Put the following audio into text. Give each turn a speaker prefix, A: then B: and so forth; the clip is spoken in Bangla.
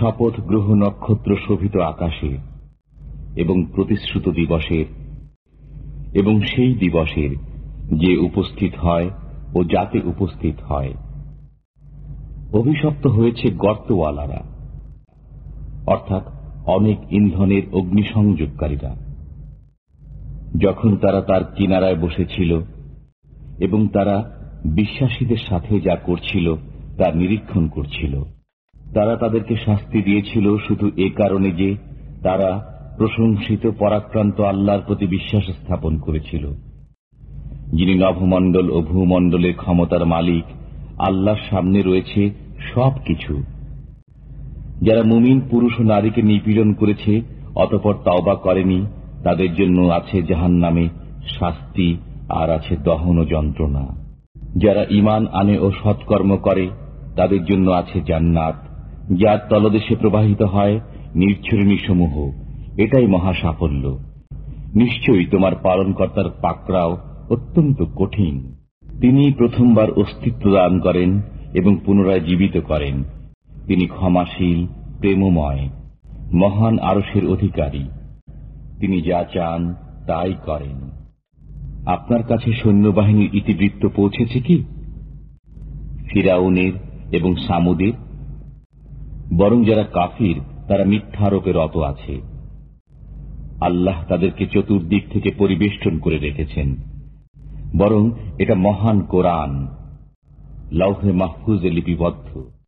A: শপথ গ্রহ নক্ষত্র শোভিত আকাশে এবং প্রতিশ্রুত দিবসের এবং সেই দিবসের যে উপস্থিত হয় ও যাতে উপস্থিত হয়। অভিশপ্ত হয়েছে গর্তওয়ালারা, অর্থাৎ অনেক ইন্ধনের অগ্নিসংযোগকারীরা। যখন তারা তার কিনারায় বসেছিল এবং তারা বিশ্বাসীদের সাথে যা করছিল তা নিরীক্ষণ করছিল। তারা তাদেরকে শাস্তি দিয়েছিল শুধু এ কারণে যে তারা প্রশংসিত পরাক্রান্ত আল্লাহর প্রতি বিশ্বাস স্থাপন করেছিল। যিনি নভমণ্ডল ও ভূমণ্ডলের ক্ষমতার মালিক, আল্লাহর সামনে রয়েছে সব কিছু যারা মুমিন পুরুষ ও নারীকে নিপীড়ন করেছে, অতপর তাওবা করেনি, তাদের জন্য আছে জাহান নামে শাস্তি আর আছে দহন ও যন্ত্রণা। যারা ইমান আনে ও সৎকর্ম করে, তাদের জন্য আছে জান্নাত। যার তলদেশে প্রবাহিত হয় নির্ছরণী সমূহ এটাই মহা সাফল্য নিশ্চয়ই তোমার পালনকর্তার পাকড়াও অত্যন্ত কঠিন। তিনি প্রথমবার অস্তিত্ব দান করেন এবং পুনরায় জীবিত করেন। তিনি ক্ষমাশীল, প্রেমময়, মহান আরসের অধিকারী। তিনি যা চান, তাই করেন। আপনার কাছে সৈন্যবাহিনীর ইতিবৃত্ত পৌঁছেছে কি? ফিরাউনের এবং সামুদের বরং যারা কাফির, তারা মিথ্যারোপে রত আছে। আল্লাহ তাদেরকে চতুর্দিক থেকে পরিবেষ্টন করে রেখেছেন। বরং এটা মহান কোরআন। লৌহে মাহফুজে লিপিবদ্ধ।